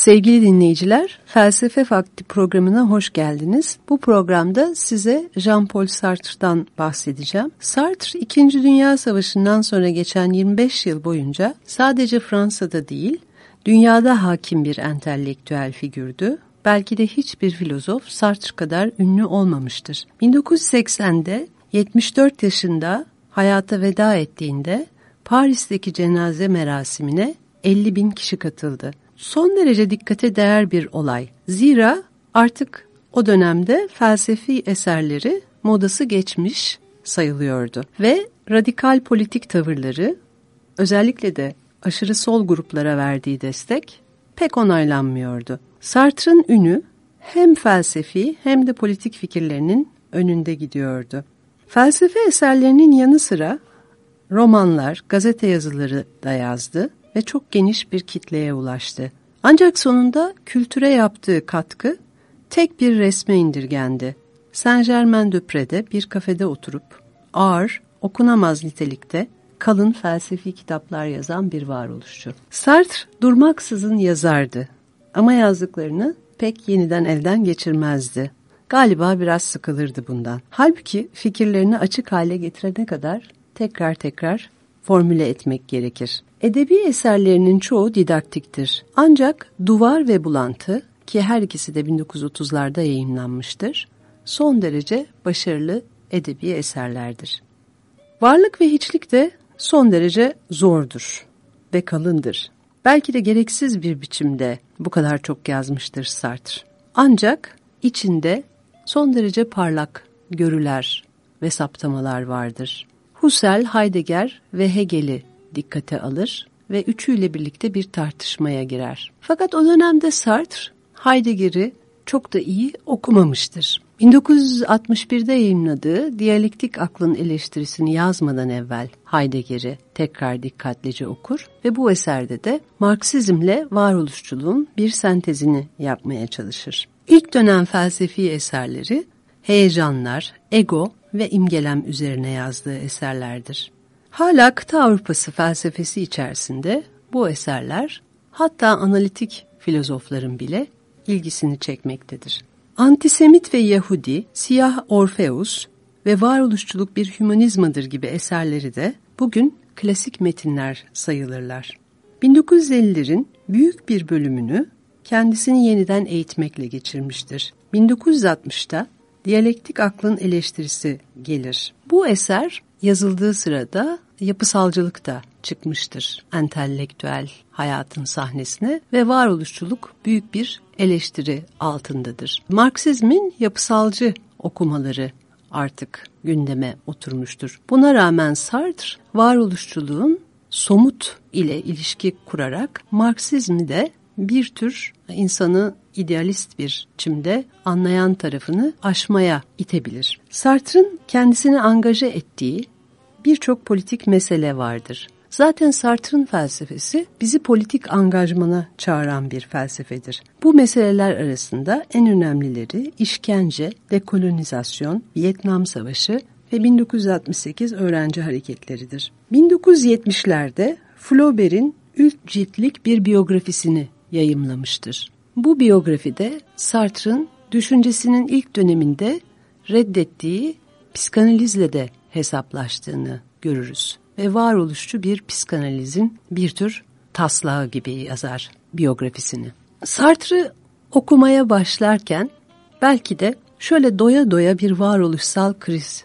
Sevgili dinleyiciler, Felsefe Fakti programına hoş geldiniz. Bu programda size Jean-Paul Sartre'dan bahsedeceğim. Sartre, 2. Dünya Savaşı'ndan sonra geçen 25 yıl boyunca sadece Fransa'da değil, dünyada hakim bir entelektüel figürdü. Belki de hiçbir filozof Sartre kadar ünlü olmamıştır. 1980'de 74 yaşında hayata veda ettiğinde Paris'teki cenaze merasimine 50 bin kişi katıldı son derece dikkate değer bir olay. Zira artık o dönemde felsefi eserleri modası geçmiş sayılıyordu ve radikal politik tavırları özellikle de aşırı sol gruplara verdiği destek pek onaylanmıyordu. Sartre'ın ünü hem felsefi hem de politik fikirlerinin önünde gidiyordu. Felsefe eserlerinin yanı sıra romanlar, gazete yazıları da yazdı ve çok geniş bir kitleye ulaştı. Ancak sonunda kültüre yaptığı katkı tek bir resme indirgendi. Saint Germain de Pré'de bir kafede oturup ağır, okunamaz nitelikte kalın felsefi kitaplar yazan bir varoluşçu. Sartre durmaksızın yazardı ama yazdıklarını pek yeniden elden geçirmezdi. Galiba biraz sıkılırdı bundan. Halbuki fikirlerini açık hale getirene kadar tekrar tekrar formüle etmek gerekir. Edebi eserlerinin çoğu didaktiktir. Ancak Duvar ve Bulantı ki her ikisi de 1930'larda yayınlanmıştır, son derece başarılı edebi eserlerdir. Varlık ve hiçlik de son derece zordur ve kalındır. Belki de gereksiz bir biçimde bu kadar çok yazmıştır Sartre. Ancak içinde son derece parlak görüler ve saptamalar vardır. Husserl, Heidegger ve Hegel'i dikkate alır ve üçüyle birlikte bir tartışmaya girer. Fakat o dönemde Sartre, Heidegger'i çok da iyi okumamıştır. 1961'de yayınladığı Diyalektik Aklın Eleştirisini yazmadan evvel Heidegger'i tekrar dikkatlice okur ve bu eserde de Marksizmle varoluşçuluğun bir sentezini yapmaya çalışır. İlk dönem felsefi eserleri heyecanlar, ego ve imgelem üzerine yazdığı eserlerdir. Hala kıta Avrupası felsefesi içerisinde bu eserler hatta analitik filozofların bile ilgisini çekmektedir. Antisemit ve Yahudi, Siyah Orfeus ve Varoluşçuluk bir Hümanizmadır gibi eserleri de bugün klasik metinler sayılırlar. 1950'lerin büyük bir bölümünü kendisini yeniden eğitmekle geçirmiştir. 1960'ta Diyalektik Aklın Eleştirisi gelir. Bu eser yazıldığı sırada yapısalcılık da çıkmıştır entelektüel hayatın sahnesine ve varoluşçuluk büyük bir eleştiri altındadır. Marksizmin yapısalcı okumaları artık gündeme oturmuştur. Buna rağmen Sartre varoluşçuluğun somut ile ilişki kurarak Marksizmi de bir tür insanı idealist bir biçimde anlayan tarafını aşmaya itebilir. Sartre'ın kendisini angaje ettiği birçok politik mesele vardır. Zaten Sartre'ın felsefesi bizi politik angajmana çağıran bir felsefedir. Bu meseleler arasında en önemlileri işkence, dekolonizasyon, Vietnam Savaşı ve 1968 öğrenci hareketleridir. 1970'lerde Flaubert'in üç ciltlik bir biyografisini yayımlamıştır. Bu biyografide Sartre'ın düşüncesinin ilk döneminde reddettiği psikanalizle de hesaplaştığını görürüz. Ve varoluşçu bir psikanalizin bir tür taslağı gibi yazar biyografisini. Sartre okumaya başlarken belki de şöyle doya doya bir varoluşsal kriz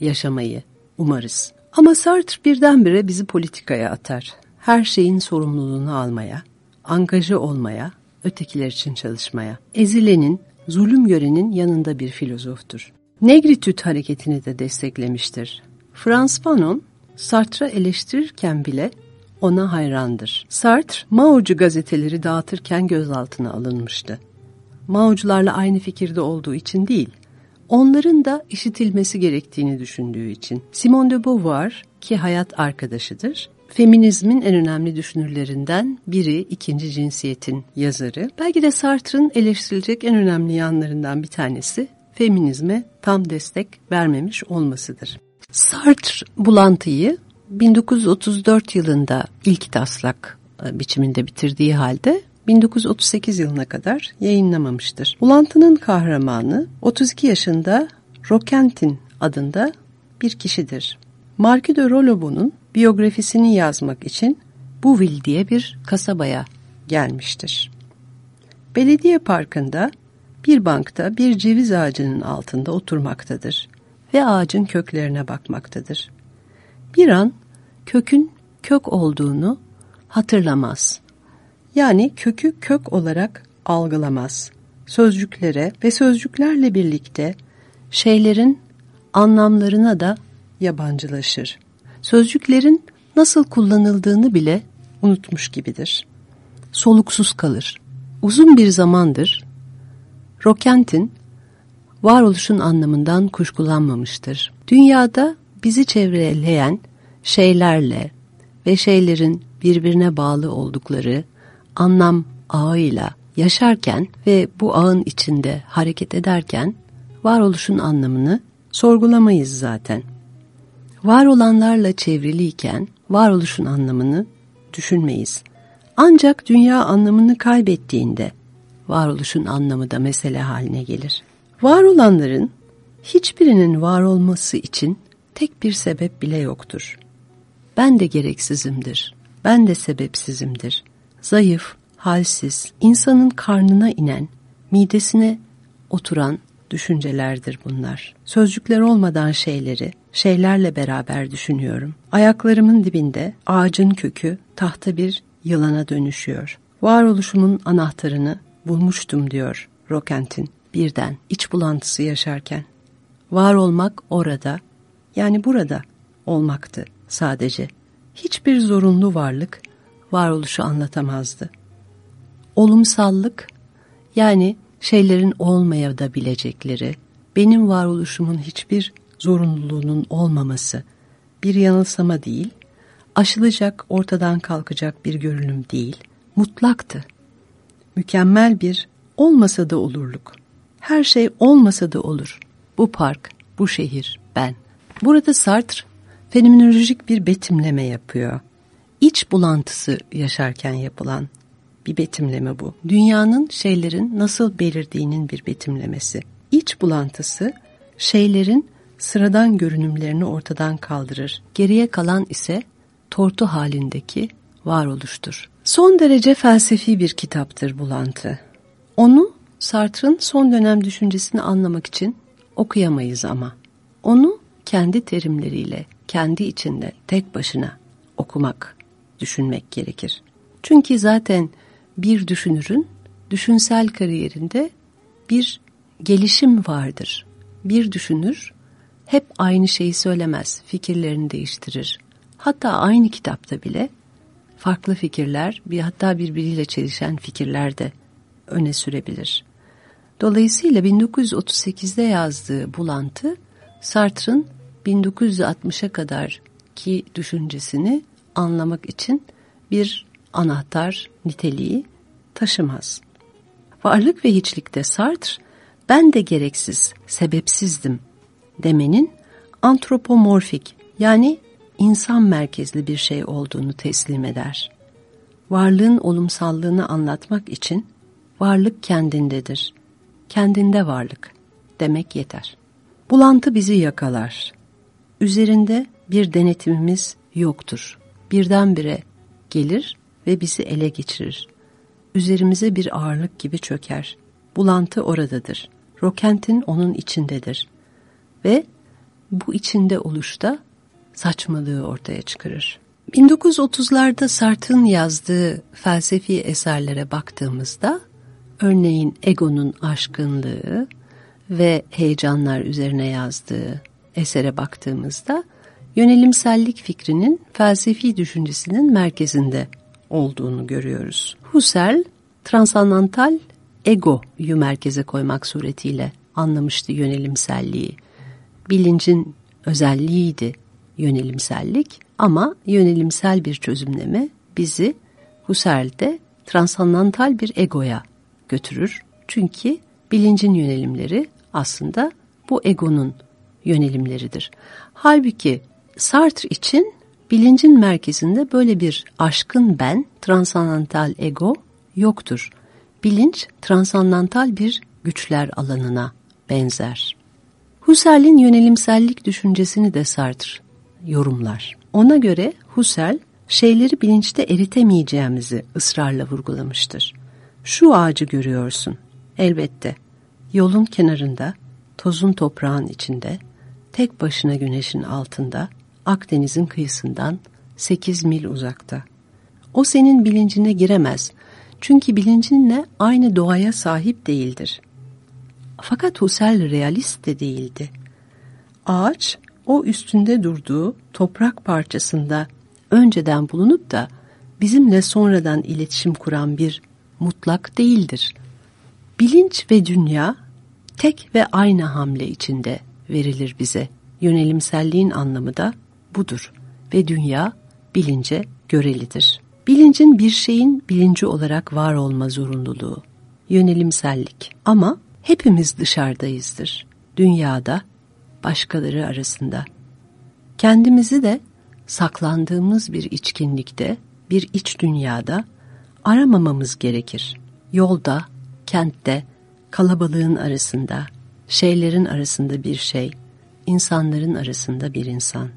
yaşamayı umarız. Ama Sartre birdenbire bizi politikaya atar. Her şeyin sorumluluğunu almaya, angaja olmaya, ötekiler için çalışmaya. Ezilenin, zulüm görenin yanında bir filozoftur. Negritüt hareketini de desteklemiştir. Frans Fanon, Sartre'ı eleştirirken bile ona hayrandır. Sartre, Mao'cu gazeteleri dağıtırken gözaltına alınmıştı. Mao'cularla aynı fikirde olduğu için değil, onların da işitilmesi gerektiğini düşündüğü için. Simone de Beauvoir, ki hayat arkadaşıdır, feminizmin en önemli düşünürlerinden biri ikinci cinsiyetin yazarı. Belki de Sartre'ın eleştirilecek en önemli yanlarından bir tanesi feminizme tam destek vermemiş olmasıdır. Sartre bulantıyı 1934 yılında ilk taslak e, biçiminde bitirdiği halde 1938 yılına kadar yayınlamamıştır. Bulantının kahramanı 32 yaşında Rokentin adında bir kişidir. Marquis de Rollobo'nun biyografisini yazmak için Bouville diye bir kasabaya gelmiştir. Belediye parkında bir bankta bir ceviz ağacının altında oturmaktadır ve ağacın köklerine bakmaktadır. Bir an kökün kök olduğunu hatırlamaz. Yani kökü kök olarak algılamaz. Sözcüklere ve sözcüklerle birlikte şeylerin anlamlarına da yabancılaşır. Sözcüklerin nasıl kullanıldığını bile unutmuş gibidir. Soluksuz kalır. Uzun bir zamandır Rokentin varoluşun anlamından kuşkulanmamıştır. Dünyada bizi çevreleyen şeylerle ve şeylerin birbirine bağlı oldukları anlam ağıyla yaşarken ve bu ağın içinde hareket ederken varoluşun anlamını sorgulamayız zaten. Var olanlarla çevriliyken varoluşun anlamını düşünmeyiz. Ancak dünya anlamını kaybettiğinde varoluşun anlamı da mesele haline gelir. Var olanların hiçbirinin var olması için tek bir sebep bile yoktur. Ben de gereksizimdir, ben de sebepsizimdir. Zayıf, halsiz, insanın karnına inen, midesine oturan düşüncelerdir bunlar. Sözcükler olmadan şeyleri, şeylerle beraber düşünüyorum. Ayaklarımın dibinde ağacın kökü tahta bir yılana dönüşüyor. Varoluşumun anahtarını bulmuştum diyor Rokentin birden iç bulantısı yaşarken. Var olmak orada, yani burada olmaktı sadece. Hiçbir zorunlu varlık varoluşu anlatamazdı. Olumsallık, yani şeylerin olmaya da bilecekleri, benim varoluşumun hiçbir zorunluluğunun olmaması, bir yanılsama değil, aşılacak, ortadan kalkacak bir görünüm değil, mutlaktı. Mükemmel bir olmasa da olurluk. Her şey olmasa da olur. Bu park, bu şehir, ben. Burada Sartre fenomenolojik bir betimleme yapıyor. İç bulantısı yaşarken yapılan bir betimleme bu. Dünyanın şeylerin nasıl belirdiğinin bir betimlemesi. İç bulantısı şeylerin sıradan görünümlerini ortadan kaldırır. Geriye kalan ise tortu halindeki varoluştur. Son derece felsefi bir kitaptır Bulantı. Onu Sartre'ın son dönem düşüncesini anlamak için okuyamayız ama. Onu kendi terimleriyle, kendi içinde, tek başına okumak, düşünmek gerekir. Çünkü zaten bir düşünürün düşünsel kariyerinde bir gelişim vardır. Bir düşünür hep aynı şeyi söylemez, fikirlerini değiştirir. Hatta aynı kitapta bile farklı fikirler, bir hatta birbiriyle çelişen fikirler de öne sürebilir. Dolayısıyla 1938'de yazdığı Bulantı, Sartre'ın 1960'a kadar ki düşüncesini anlamak için bir anahtar niteliği taşımaz. Varlık ve hiçlikte Sartre, ben de gereksiz, sebepsizdim demenin antropomorfik yani insan merkezli bir şey olduğunu teslim eder. Varlığın olumsallığını anlatmak için varlık kendindedir. Kendinde varlık demek yeter. Bulantı bizi yakalar. Üzerinde bir denetimimiz yoktur. Birdenbire gelir ve bizi ele geçirir. Üzerimize bir ağırlık gibi çöker. Bulantı oradadır. Rokentin onun içindedir. Ve bu içinde oluşta saçmalığı ortaya çıkarır. 1930'larda Sartre'ın yazdığı felsefi eserlere baktığımızda örneğin egonun aşkınlığı ve heyecanlar üzerine yazdığı esere baktığımızda yönelimsellik fikrinin felsefi düşüncesinin merkezinde olduğunu görüyoruz. Husserl transandantal egoyu merkeze koymak suretiyle anlamıştı yönelimselliği. Bilincin özelliğiydi yönelimsellik ama yönelimsel bir çözümleme bizi Husserl'de transandantal bir egoya götürür. Çünkü bilincin yönelimleri aslında bu egonun yönelimleridir. Halbuki Sartre için bilincin merkezinde böyle bir aşkın ben, transandantal ego yoktur. Bilinç transandantal bir güçler alanına benzer. Husserl'in yönelimsellik düşüncesini de Sartre yorumlar. Ona göre Husserl şeyleri bilinçte eritemeyeceğimizi ısrarla vurgulamıştır. Şu ağacı görüyorsun. Elbette. Yolun kenarında, tozun toprağın içinde, tek başına güneşin altında, Akdeniz'in kıyısından 8 mil uzakta. O senin bilincine giremez. Çünkü bilincinle aynı doğaya sahip değildir. Fakat Husserl realist de değildi. Ağaç, o üstünde durduğu toprak parçasında önceden bulunup da bizimle sonradan iletişim kuran bir mutlak değildir. Bilinç ve dünya tek ve aynı hamle içinde verilir bize. Yönelimselliğin anlamı da budur ve dünya bilince görelidir. Bilincin bir şeyin bilinci olarak var olma zorunluluğu, yönelimsellik ama hepimiz dışarıdayızdır. Dünyada, başkaları arasında. Kendimizi de saklandığımız bir içkinlikte, bir iç dünyada aramamamız gerekir. Yolda, kentte, kalabalığın arasında, şeylerin arasında bir şey, insanların arasında bir insan.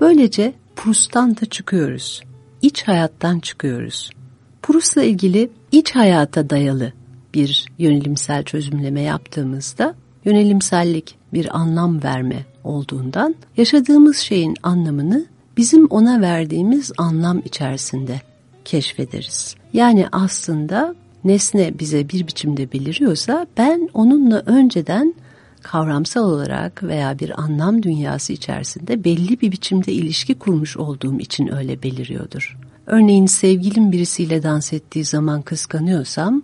Böylece Proust'tan da çıkıyoruz. İç hayattan çıkıyoruz. Proust'la ilgili iç hayata dayalı bir yönelimsel çözümleme yaptığımızda yönelimsellik bir anlam verme olduğundan yaşadığımız şeyin anlamını bizim ona verdiğimiz anlam içerisinde keşfederiz. Yani aslında nesne bize bir biçimde beliriyorsa ben onunla önceden kavramsal olarak veya bir anlam dünyası içerisinde belli bir biçimde ilişki kurmuş olduğum için öyle beliriyordur. Örneğin sevgilim birisiyle dans ettiği zaman kıskanıyorsam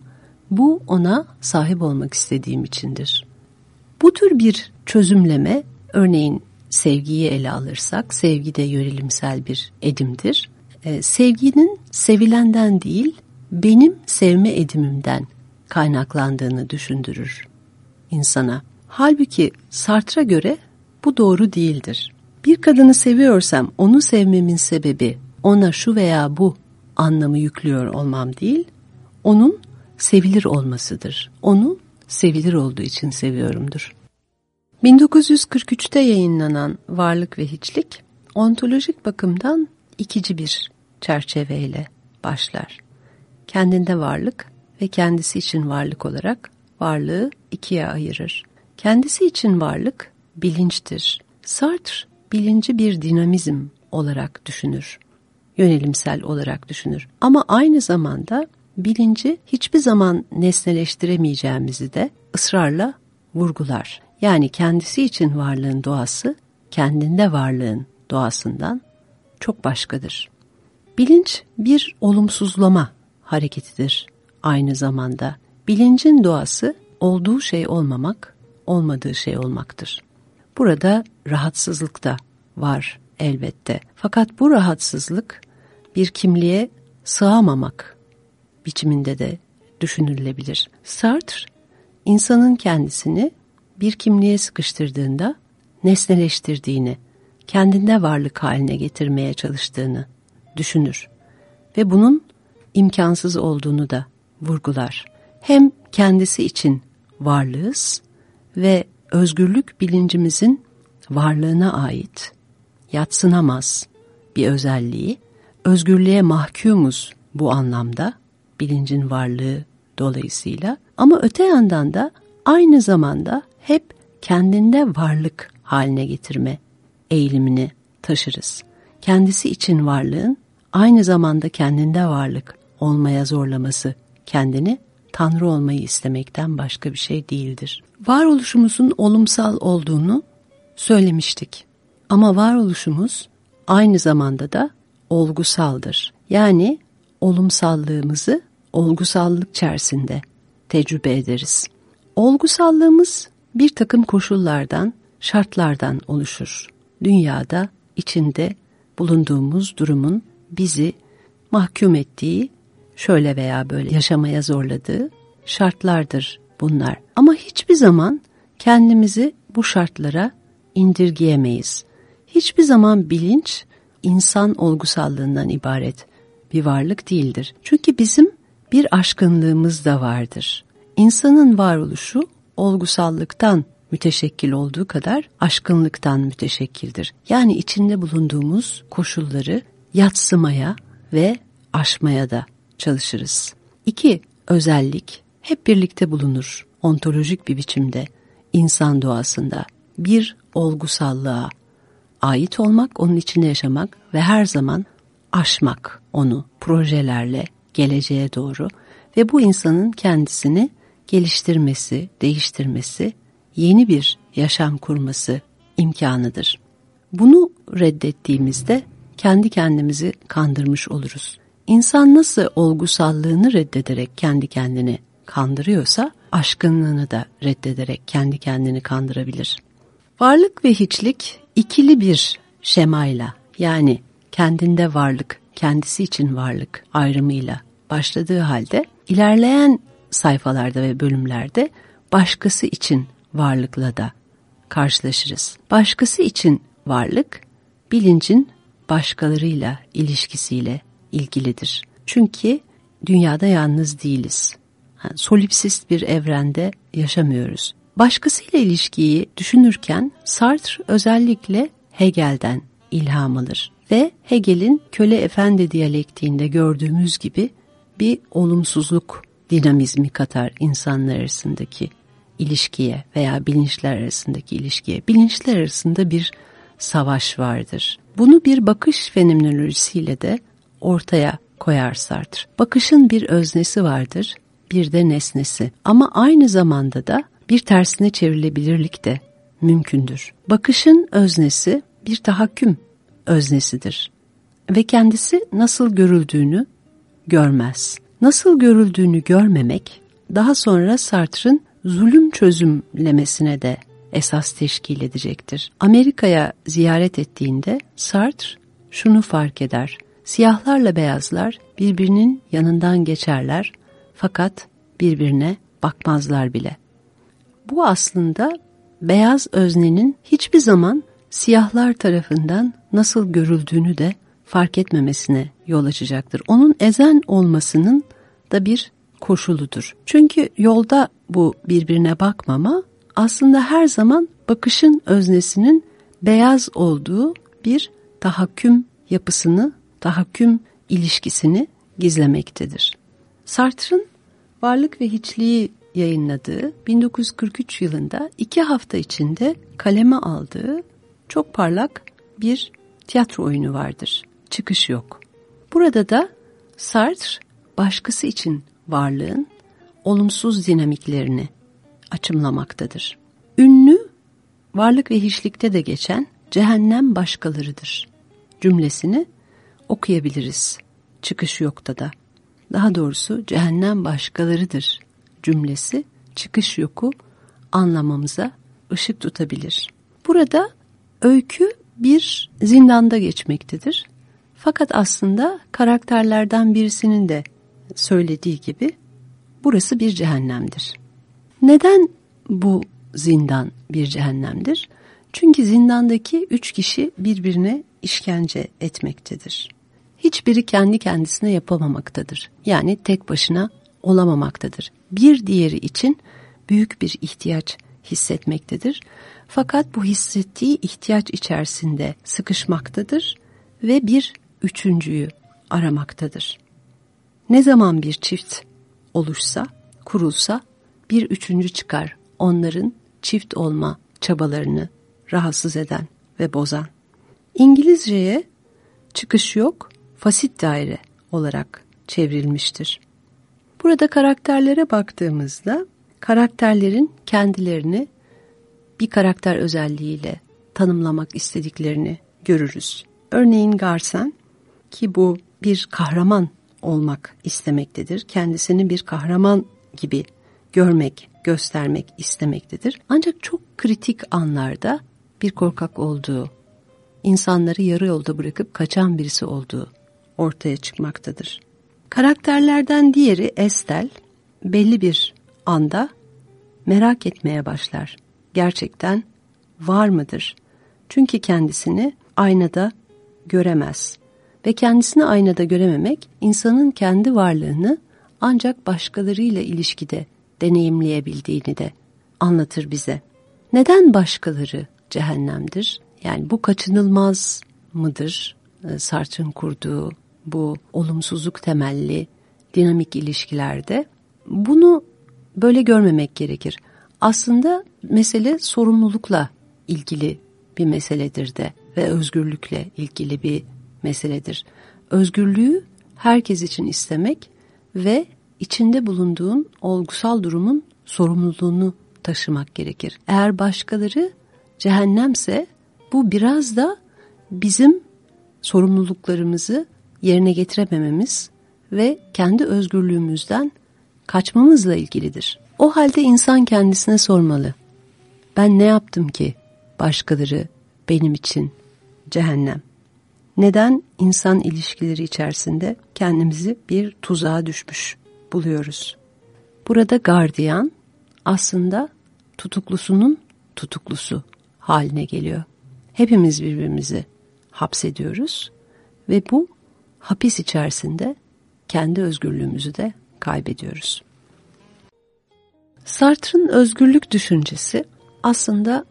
bu ona sahip olmak istediğim içindir. Bu tür bir çözümleme örneğin sevgiyi ele alırsak sevgi de yönelimsel bir edimdir. Ee, sevginin sevilenden değil benim sevme edimimden kaynaklandığını düşündürür insana. Halbuki Sartre'a göre bu doğru değildir. Bir kadını seviyorsam onu sevmemin sebebi ona şu veya bu anlamı yüklüyor olmam değil, onun sevilir olmasıdır. Onu sevilir olduğu için seviyorumdur. 1943'te yayınlanan Varlık ve Hiçlik, ontolojik bakımdan ikici bir çerçeveyle başlar. Kendinde varlık ve kendisi için varlık olarak varlığı ikiye ayırır. Kendisi için varlık bilinçtir. Sartre bilinci bir dinamizm olarak düşünür. Yönelimsel olarak düşünür. Ama aynı zamanda bilinci hiçbir zaman nesneleştiremeyeceğimizi de ısrarla vurgular. Yani kendisi için varlığın doğası kendinde varlığın doğasından çok başkadır. Bilinç bir olumsuzlama hareketidir aynı zamanda. Bilincin doğası olduğu şey olmamak, olmadığı şey olmaktır. Burada rahatsızlık da var elbette. Fakat bu rahatsızlık bir kimliğe sığamamak biçiminde de düşünülebilir. Sartre, insanın kendisini bir kimliğe sıkıştırdığında nesneleştirdiğini, kendinde varlık haline getirmeye çalıştığını düşünür ve bunun imkansız olduğunu da vurgular. Hem kendisi için varlığız ve özgürlük bilincimizin varlığına ait, yatsınamaz bir özelliği, özgürlüğe mahkumuz bu anlamda, bilincin varlığı dolayısıyla. Ama öte yandan da aynı zamanda hep kendinde varlık haline getirme eğilimini taşırız. Kendisi için varlığın aynı zamanda kendinde varlık olmaya zorlaması kendini Tanrı olmayı istemekten başka bir şey değildir. Varoluşumuzun olumsal olduğunu söylemiştik. Ama varoluşumuz aynı zamanda da olgusaldır. Yani olumsallığımızı olgusallık içerisinde tecrübe ederiz. Olgusallığımız bir takım koşullardan, şartlardan oluşur. Dünyada içinde bulunduğumuz durumun bizi mahkum ettiği, şöyle veya böyle yaşamaya zorladığı şartlardır bunlar. Ama hiçbir zaman kendimizi bu şartlara indirgeyemeyiz. Hiçbir zaman bilinç insan olgusallığından ibaret bir varlık değildir. Çünkü bizim bir aşkınlığımız da vardır. İnsanın varoluşu olgusallıktan müteşekkil olduğu kadar aşkınlıktan müteşekkildir. Yani içinde bulunduğumuz koşulları yatsımaya ve aşmaya da çalışırız. İki özellik hep birlikte bulunur ontolojik bir biçimde insan doğasında. Bir olgusallığa ait olmak, onun içinde yaşamak ve her zaman aşmak onu projelerle geleceğe doğru ve bu insanın kendisini geliştirmesi, değiştirmesi, yeni bir yaşam kurması imkanıdır. Bunu reddettiğimizde kendi kendimizi kandırmış oluruz. İnsan nasıl olgusallığını reddederek kendi kendini kandırıyorsa aşkınlığını da reddederek kendi kendini kandırabilir. Varlık ve hiçlik ikili bir şemayla yani kendinde varlık, kendisi için varlık ayrımıyla başladığı halde ilerleyen sayfalarda ve bölümlerde başkası için varlıkla da karşılaşırız. Başkası için varlık bilincin başkalarıyla ilişkisiyle ilgilidir. Çünkü dünyada yalnız değiliz. Yani solipsist bir evrende yaşamıyoruz. Başkasıyla ilişkiyi düşünürken Sartre özellikle Hegel'den ilham alır ve Hegel'in köle efendi diyalektiğinde gördüğümüz gibi bir olumsuzluk dinamizmi katar insanlar arasındaki ilişkiye veya bilinçler arasındaki ilişkiye. Bilinçler arasında bir savaş vardır. Bunu bir bakış fenomenolojisiyle de ortaya koyar Sartre. Bakışın bir öznesi vardır, bir de nesnesi. Ama aynı zamanda da bir tersine çevrilebilirlik de mümkündür. Bakışın öznesi bir tahakküm öznesidir ve kendisi nasıl görüldüğünü görmez. Nasıl görüldüğünü görmemek daha sonra Sartre'ın zulüm çözümlemesine de esas teşkil edecektir. Amerika'ya ziyaret ettiğinde Sartre şunu fark eder. Siyahlarla beyazlar birbirinin yanından geçerler fakat birbirine bakmazlar bile. Bu aslında beyaz öznenin hiçbir zaman siyahlar tarafından nasıl görüldüğünü de fark etmemesine yol açacaktır. Onun ezen olmasının da bir koşuludur. Çünkü yolda bu birbirine bakmama aslında her zaman bakışın öznesinin beyaz olduğu bir tahakküm yapısını, tahakküm ilişkisini gizlemektedir. Sartre'ın Varlık ve Hiçliği yayınladığı 1943 yılında iki hafta içinde kaleme aldığı çok parlak bir tiyatro oyunu vardır. Çıkış yok. Burada da Sartre başkası için varlığın olumsuz dinamiklerini açımlamaktadır. Ünlü varlık ve hiçlikte de geçen cehennem başkalarıdır cümlesini okuyabiliriz. Çıkış yokta da. Daha doğrusu cehennem başkalarıdır cümlesi çıkış yoku anlamamıza ışık tutabilir. Burada öykü bir zindanda geçmektedir. Fakat aslında karakterlerden birisinin de söylediği gibi burası bir cehennemdir. Neden bu zindan bir cehennemdir? Çünkü zindandaki üç kişi birbirine işkence etmektedir. Hiçbiri kendi kendisine yapamamaktadır. Yani tek başına olamamaktadır. Bir diğeri için büyük bir ihtiyaç hissetmektedir. Fakat bu hissettiği ihtiyaç içerisinde sıkışmaktadır ve bir üçüncüyü aramaktadır. Ne zaman bir çift oluşsa, kurulsa bir üçüncü çıkar onların çift olma çabalarını rahatsız eden ve bozan. İngilizceye çıkış yok, fasit daire olarak çevrilmiştir. Burada karakterlere baktığımızda karakterlerin kendilerini bir karakter özelliğiyle tanımlamak istediklerini görürüz. Örneğin Garsen ki bu bir kahraman olmak istemektedir. Kendisini bir kahraman gibi görmek, göstermek istemektedir. Ancak çok kritik anlarda bir korkak olduğu, insanları yarı yolda bırakıp kaçan birisi olduğu ortaya çıkmaktadır. Karakterlerden diğeri Estel belli bir anda merak etmeye başlar. Gerçekten var mıdır? Çünkü kendisini aynada göremez ve kendisini aynada görememek insanın kendi varlığını ancak başkalarıyla ilişkide deneyimleyebildiğini de anlatır bize. Neden başkaları cehennemdir? Yani bu kaçınılmaz mıdır? Ee, Sartre'ın kurduğu bu olumsuzluk temelli dinamik ilişkilerde bunu böyle görmemek gerekir. Aslında mesele sorumlulukla ilgili bir meseledir de ve özgürlükle ilgili bir meseledir. Özgürlüğü herkes için istemek ve içinde bulunduğun olgusal durumun sorumluluğunu taşımak gerekir. Eğer başkaları cehennemse bu biraz da bizim sorumluluklarımızı yerine getiremememiz ve kendi özgürlüğümüzden kaçmamızla ilgilidir. O halde insan kendisine sormalı. Ben ne yaptım ki başkaları benim için cehennem? Neden insan ilişkileri içerisinde kendimizi bir tuzağa düşmüş buluyoruz? Burada gardiyan aslında tutuklusunun tutuklusu haline geliyor. Hepimiz birbirimizi hapsediyoruz ve bu hapis içerisinde kendi özgürlüğümüzü de kaybediyoruz. Sartre'ın özgürlük düşüncesi aslında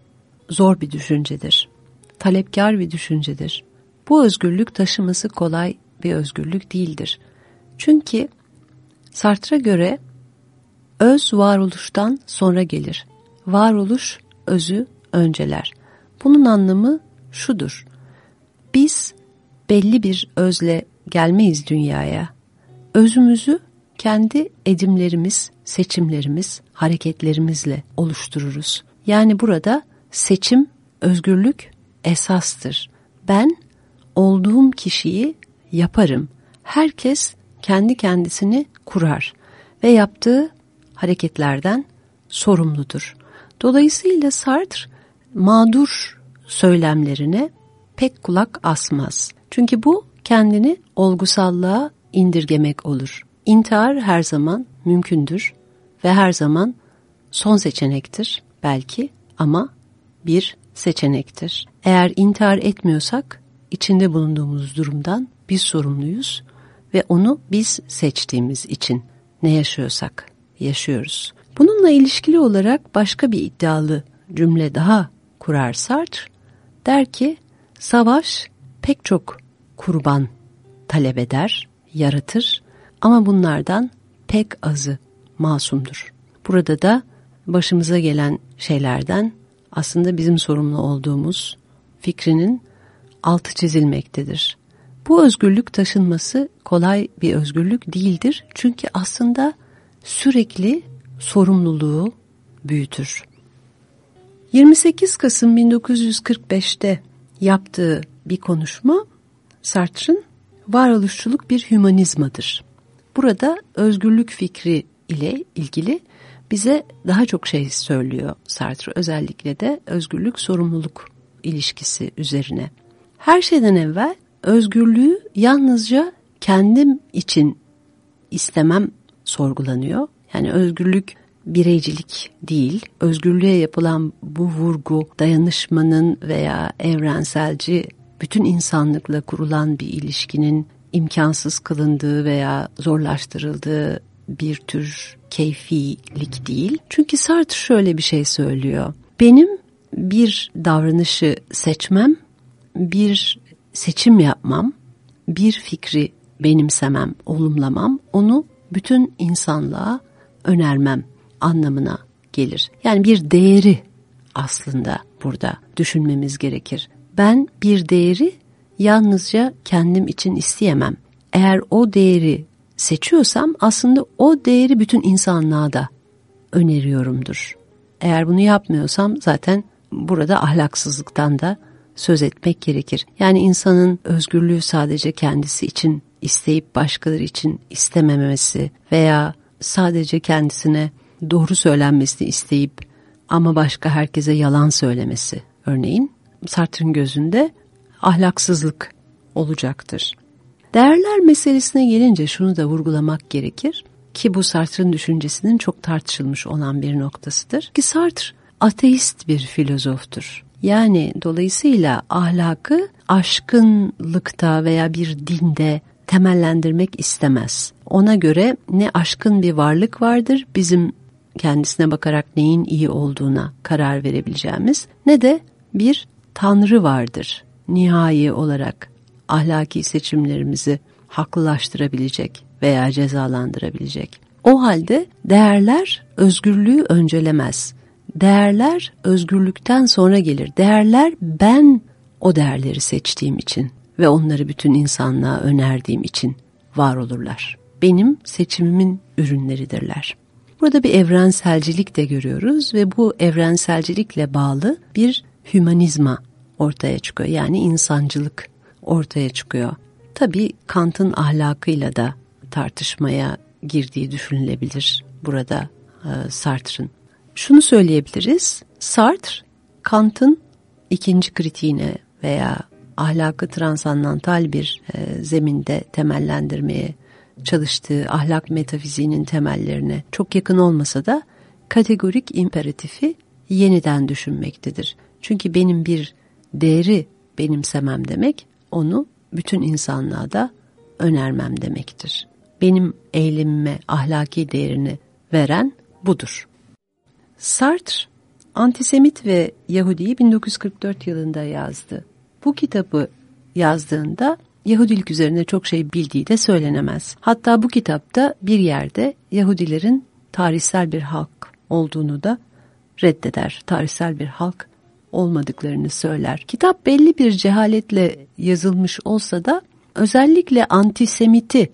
zor bir düşüncedir. Talepkar bir düşüncedir. Bu özgürlük taşıması kolay bir özgürlük değildir. Çünkü Sartre'a göre öz varoluştan sonra gelir. Varoluş özü önceler. Bunun anlamı şudur. Biz belli bir özle gelmeyiz dünyaya. Özümüzü kendi edimlerimiz, seçimlerimiz, hareketlerimizle oluştururuz. Yani burada seçim, özgürlük esastır. Ben olduğum kişiyi yaparım. Herkes kendi kendisini kurar ve yaptığı hareketlerden sorumludur. Dolayısıyla Sartre mağdur söylemlerine pek kulak asmaz. Çünkü bu kendini olgusallığa indirgemek olur. İntihar her zaman mümkündür ve her zaman son seçenektir belki ama bir seçenektir. Eğer intihar etmiyorsak içinde bulunduğumuz durumdan biz sorumluyuz ve onu biz seçtiğimiz için ne yaşıyorsak yaşıyoruz. Bununla ilişkili olarak başka bir iddialı cümle daha kurar Sartre. Der ki savaş pek çok kurban talep eder, yaratır ama bunlardan pek azı masumdur. Burada da başımıza gelen şeylerden aslında bizim sorumlu olduğumuz fikrinin altı çizilmektedir. Bu özgürlük taşınması kolay bir özgürlük değildir. Çünkü aslında sürekli sorumluluğu büyütür. 28 Kasım 1945'te yaptığı bir konuşma Sartre'ın varoluşçuluk bir hümanizmadır. Burada özgürlük fikri ile ilgili bize daha çok şey söylüyor Sartre özellikle de özgürlük sorumluluk ilişkisi üzerine. Her şeyden evvel özgürlüğü yalnızca kendim için istemem sorgulanıyor. Yani özgürlük bireycilik değil, özgürlüğe yapılan bu vurgu dayanışmanın veya evrenselci bütün insanlıkla kurulan bir ilişkinin imkansız kılındığı veya zorlaştırıldığı bir tür keyfilik değil. Çünkü Sartre şöyle bir şey söylüyor. Benim bir davranışı seçmem, bir seçim yapmam, bir fikri benimsemem, olumlamam, onu bütün insanlığa önermem anlamına gelir. Yani bir değeri aslında burada düşünmemiz gerekir. Ben bir değeri yalnızca kendim için isteyemem. Eğer o değeri seçiyorsam aslında o değeri bütün insanlığa da öneriyorumdur. Eğer bunu yapmıyorsam zaten burada ahlaksızlıktan da söz etmek gerekir. Yani insanın özgürlüğü sadece kendisi için isteyip başkaları için istememesi veya sadece kendisine doğru söylenmesini isteyip ama başka herkese yalan söylemesi örneğin Sartre'ın gözünde ahlaksızlık olacaktır. Değerler meselesine gelince şunu da vurgulamak gerekir ki bu Sartre'ın düşüncesinin çok tartışılmış olan bir noktasıdır ki Sartre ateist bir filozoftur. Yani dolayısıyla ahlakı aşkınlıkta veya bir dinde temellendirmek istemez. Ona göre ne aşkın bir varlık vardır bizim kendisine bakarak neyin iyi olduğuna karar verebileceğimiz ne de bir tanrı vardır nihai olarak ahlaki seçimlerimizi haklılaştırabilecek veya cezalandırabilecek. O halde değerler özgürlüğü öncelemez. Değerler özgürlükten sonra gelir. Değerler ben o değerleri seçtiğim için ve onları bütün insanlığa önerdiğim için var olurlar. Benim seçimimin ürünleridirler. Burada bir evrenselcilik de görüyoruz ve bu evrenselcilikle bağlı bir hümanizma ortaya çıkıyor. Yani insancılık ortaya çıkıyor. Tabii Kant'ın ahlakıyla da tartışmaya girdiği düşünülebilir burada e, Sartre'ın. Şunu söyleyebiliriz. Sartre, Kant'ın ikinci kritiğine veya ahlakı transandantal bir e, zeminde temellendirmeye çalıştığı ahlak metafiziğinin temellerine çok yakın olmasa da kategorik imperatifi yeniden düşünmektedir. Çünkü benim bir değeri benimsemem demek onu bütün insanlığa da önermem demektir. Benim eylemime ahlaki değerini veren budur. Sartre, Antisemit ve Yahudi'yi 1944 yılında yazdı. Bu kitabı yazdığında Yahudilik üzerine çok şey bildiği de söylenemez. Hatta bu kitapta bir yerde Yahudilerin tarihsel bir halk olduğunu da reddeder. Tarihsel bir halk olmadıklarını söyler. Kitap belli bir cehaletle yazılmış olsa da özellikle antisemiti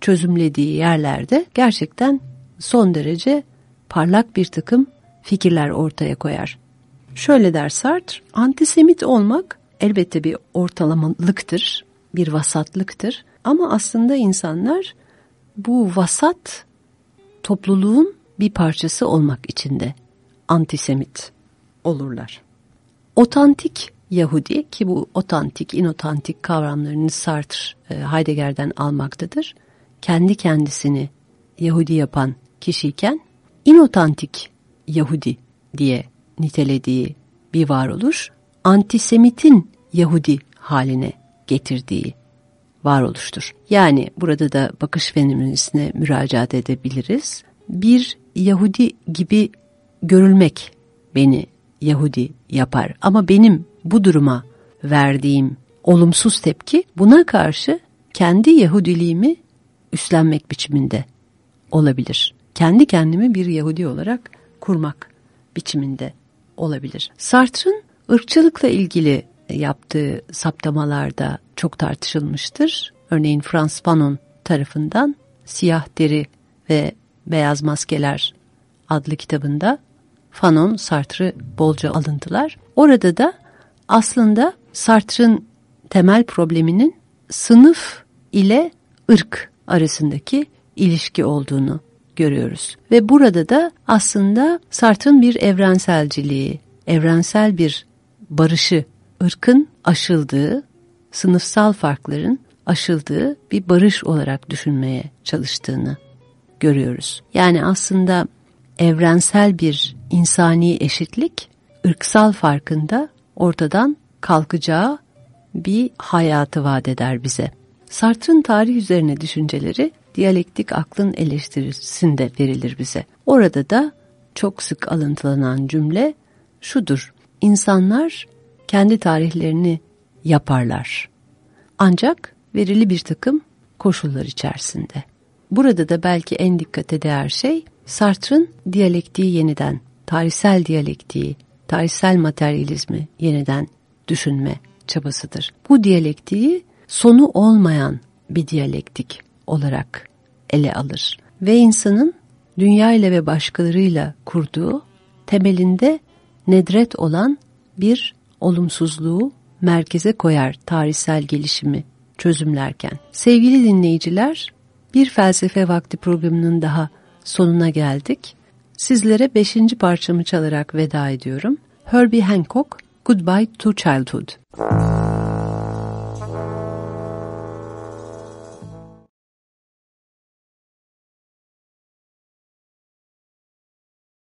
çözümlediği yerlerde gerçekten son derece parlak bir takım fikirler ortaya koyar. Şöyle der Sartre, antisemit olmak elbette bir ortalamalıktır, bir vasatlıktır. Ama aslında insanlar bu vasat topluluğun bir parçası olmak için de antisemit olurlar. Otantik Yahudi ki bu otantik, inotantik kavramlarını Sartre e, Heidegger'den almaktadır. Kendi kendisini Yahudi yapan kişiyken inotantik Yahudi diye nitelediği bir varoluş antisemitin Yahudi haline getirdiği varoluştur. Yani burada da bakış fenomenisine müracaat edebiliriz. Bir Yahudi gibi görülmek beni Yahudi yapar. Ama benim bu duruma verdiğim olumsuz tepki buna karşı kendi Yahudiliğimi üstlenmek biçiminde olabilir. Kendi kendimi bir Yahudi olarak kurmak biçiminde olabilir. Sartre'ın ırkçılıkla ilgili yaptığı saptamalarda çok tartışılmıştır. Örneğin Frans Fanon tarafından Siyah Deri ve Beyaz Maskeler adlı kitabında Fanon Sartre'ı bolca alıntılar. Orada da aslında Sartre'ın temel probleminin sınıf ile ırk arasındaki ilişki olduğunu görüyoruz. Ve burada da aslında Sartre'ın bir evrenselciliği, evrensel bir barışı, ırkın aşıldığı, sınıfsal farkların aşıldığı bir barış olarak düşünmeye çalıştığını görüyoruz. Yani aslında evrensel bir insani eşitlik ırksal farkında ortadan kalkacağı bir hayatı vaat eder bize. Sartre'ın tarih üzerine düşünceleri diyalektik aklın eleştirisinde verilir bize. Orada da çok sık alıntılanan cümle şudur. İnsanlar kendi tarihlerini yaparlar. Ancak verili bir takım koşullar içerisinde. Burada da belki en dikkate değer şey Sartre'ın diyalektiği yeniden, tarihsel diyalektiği, tarihsel materyalizmi yeniden düşünme çabasıdır. Bu diyalektiği sonu olmayan bir diyalektik olarak ele alır. Ve insanın dünya ile ve başkalarıyla kurduğu temelinde nedret olan bir olumsuzluğu merkeze koyar tarihsel gelişimi çözümlerken. Sevgili dinleyiciler, bir felsefe vakti programının daha sonuna geldik. Sizlere beşinci parçamı çalarak veda ediyorum. Herbie Hancock, Goodbye to Childhood.